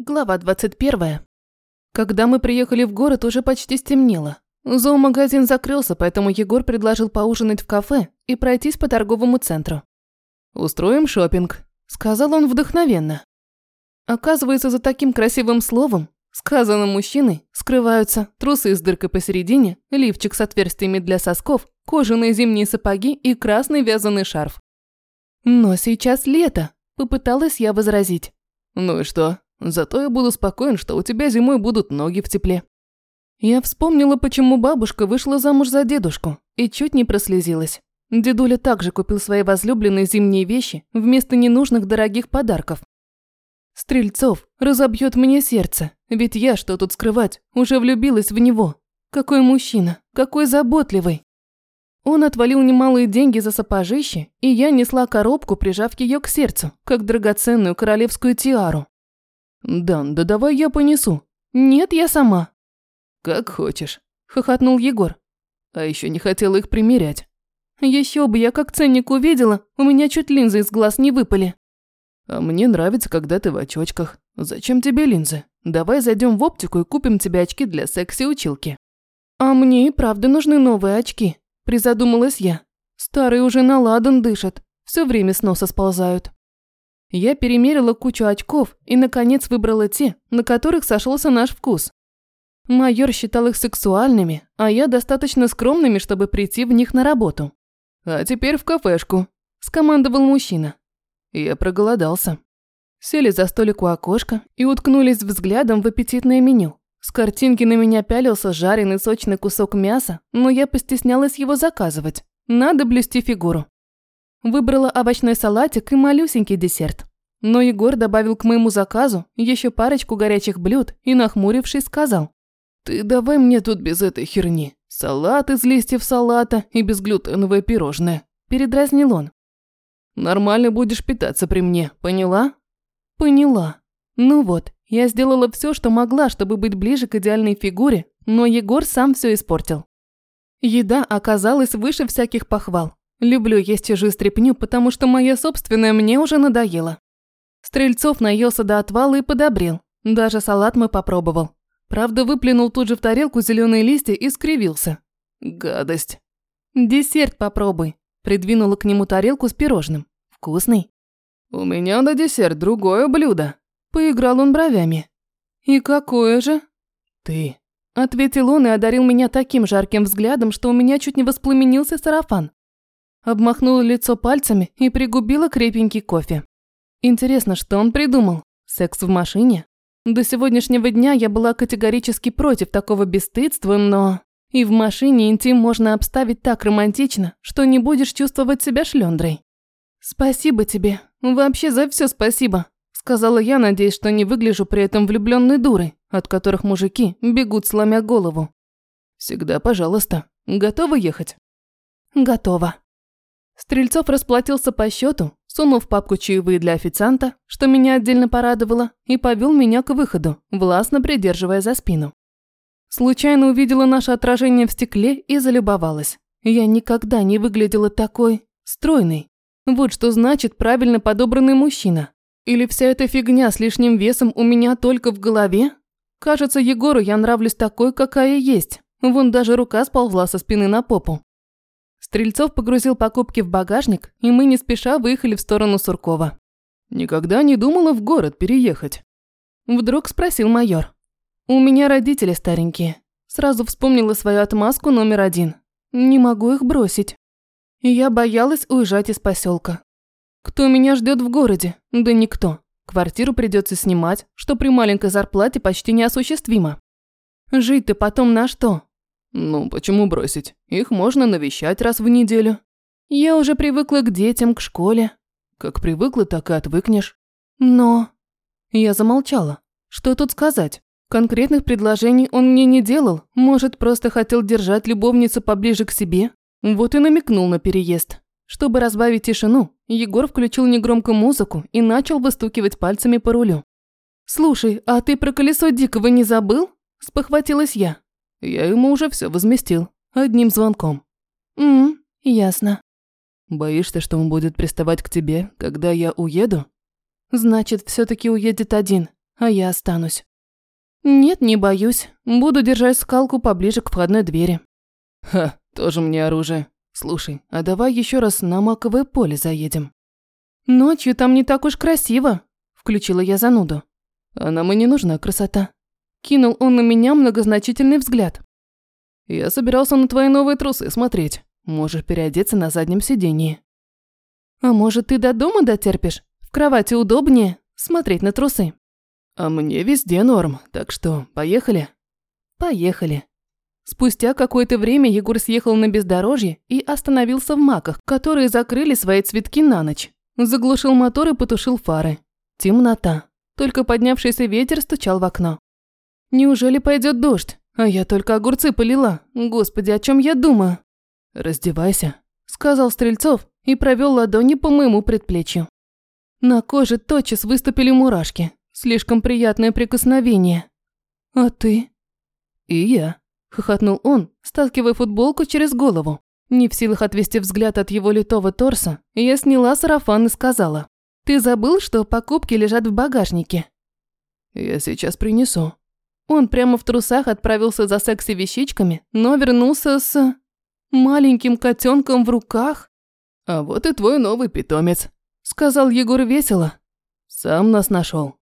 Глава 21. Когда мы приехали в город, уже почти стемнело. Зоомагазин закрылся, поэтому Егор предложил поужинать в кафе и пройтись по торговому центру. «Устроим шопинг, сказал он вдохновенно. Оказывается, за таким красивым словом, сказанным мужчиной, скрываются трусы с дыркой посередине, лифчик с отверстиями для сосков, кожаные зимние сапоги и красный вязаный шарф. «Но сейчас лето», – попыталась я возразить. «Ну и что? Зато я буду спокоен, что у тебя зимой будут ноги в тепле». Я вспомнила, почему бабушка вышла замуж за дедушку, и чуть не прослезилась. Дедуля также купил своей возлюбленной зимние вещи вместо ненужных дорогих подарков. Стрельцов разобьет мне сердце, ведь я, что тут скрывать, уже влюбилась в него. Какой мужчина, какой заботливый. Он отвалил немалые деньги за сапожище, и я несла коробку, прижав ее к сердцу, как драгоценную королевскую тиару. «Дан, да давай я понесу». «Нет, я сама». «Как хочешь», – хохотнул Егор. «А еще не хотела их примерять». Еще бы, я как ценник увидела, у меня чуть линзы из глаз не выпали. А мне нравится, когда ты в очочках. Зачем тебе линзы? Давай зайдем в оптику и купим тебе очки для секси-училки. А мне и правда нужны новые очки, призадумалась я. Старые уже на ладан дышат, все время с носа сползают. Я перемерила кучу очков и, наконец, выбрала те, на которых сошелся наш вкус. Майор считал их сексуальными, а я достаточно скромными, чтобы прийти в них на работу. «А теперь в кафешку», – скомандовал мужчина. Я проголодался. Сели за столик у окошка и уткнулись взглядом в аппетитное меню. С картинки на меня пялился жареный сочный кусок мяса, но я постеснялась его заказывать. Надо блюсти фигуру. Выбрала овощной салатик и малюсенький десерт. Но Егор добавил к моему заказу еще парочку горячих блюд и, нахмурившись, сказал. «Ты давай мне тут без этой херни. Салат из листьев салата и безглютеновое пирожное». Передразнил он. «Нормально будешь питаться при мне, поняла?» «Поняла. Ну вот, я сделала все, что могла, чтобы быть ближе к идеальной фигуре, но Егор сам все испортил. Еда оказалась выше всяких похвал. Люблю есть чужую стряпню, потому что моя собственная мне уже надоела. Стрельцов наелся до отвала и подобрел. Даже салат мы попробовал. Правда, выплюнул тут же в тарелку зеленые листья и скривился. Гадость. Десерт попробуй. Придвинула к нему тарелку с пирожным. Вкусный. У меня на десерт другое блюдо. Поиграл он бровями. И какое же? Ты. Ответил он и одарил меня таким жарким взглядом, что у меня чуть не воспламенился сарафан. Обмахнула лицо пальцами и пригубила крепенький кофе. Интересно, что он придумал? Секс в машине? До сегодняшнего дня я была категорически против такого бесстыдства, но... И в машине интим можно обставить так романтично, что не будешь чувствовать себя шлендрой. «Спасибо тебе. Вообще за все спасибо», – сказала я, надеясь, что не выгляжу при этом влюбленной дурой, от которых мужики бегут, сломя голову. «Всегда пожалуйста. Готова ехать?» «Готова». Стрельцов расплатился по счету, сунул в папку чаевые для официанта, что меня отдельно порадовало, и повел меня к выходу, властно придерживая за спину. Случайно увидела наше отражение в стекле и залюбовалась. Я никогда не выглядела такой стройной. Вот что значит правильно подобранный мужчина. Или вся эта фигня с лишним весом у меня только в голове? Кажется, Егору я нравлюсь такой, какая есть. Вон даже рука сползла со спины на попу. Стрельцов погрузил покупки в багажник, и мы не спеша выехали в сторону Суркова. «Никогда не думала в город переехать?» Вдруг спросил майор. «У меня родители старенькие». Сразу вспомнила свою отмазку номер один. Не могу их бросить. Я боялась уезжать из поселка. Кто меня ждет в городе? Да никто. Квартиру придется снимать, что при маленькой зарплате почти неосуществимо. Жить-то потом на что? Ну, почему бросить? Их можно навещать раз в неделю. Я уже привыкла к детям, к школе. Как привыкла, так и отвыкнешь. Но... Я замолчала. Что тут сказать? Конкретных предложений он мне не делал. Может, просто хотел держать любовницу поближе к себе? Вот и намекнул на переезд. Чтобы разбавить тишину, Егор включил негромкую музыку и начал выстукивать пальцами по рулю. «Слушай, а ты про колесо дикого не забыл?» – спохватилась я. Я ему уже все возместил. Одним звонком. Ммм, ясно. Боишься, что он будет приставать к тебе, когда я уеду? Значит, все таки уедет один. а я останусь. Нет, не боюсь. Буду держать скалку поближе к входной двери. Ха, тоже мне оружие. Слушай, а давай еще раз на маковое поле заедем. Ночью там не так уж красиво, включила я зануду. А нам и не нужна красота. Кинул он на меня многозначительный взгляд. Я собирался на твои новые трусы смотреть. Можешь переодеться на заднем сидении. А может, ты до дома дотерпишь? В кровати удобнее смотреть на трусы. А мне везде норм, так что поехали? Поехали. Спустя какое-то время Егор съехал на бездорожье и остановился в маках, которые закрыли свои цветки на ночь. Заглушил мотор и потушил фары. Темнота. Только поднявшийся ветер стучал в окно. Неужели пойдет дождь? А я только огурцы полила. Господи, о чем я думаю? Раздевайся, сказал Стрельцов и провел ладони по моему предплечью. На коже тотчас выступили мурашки. Слишком приятное прикосновение. А ты? И я, хохотнул он, стаскивая футболку через голову. Не в силах отвести взгляд от его литого торса, я сняла сарафан и сказала. «Ты забыл, что покупки лежат в багажнике?» «Я сейчас принесу». Он прямо в трусах отправился за секси-вещичками, но вернулся с... маленьким котенком в руках. «А вот и твой новый питомец», – сказал Егор весело. «Сам нас нашел.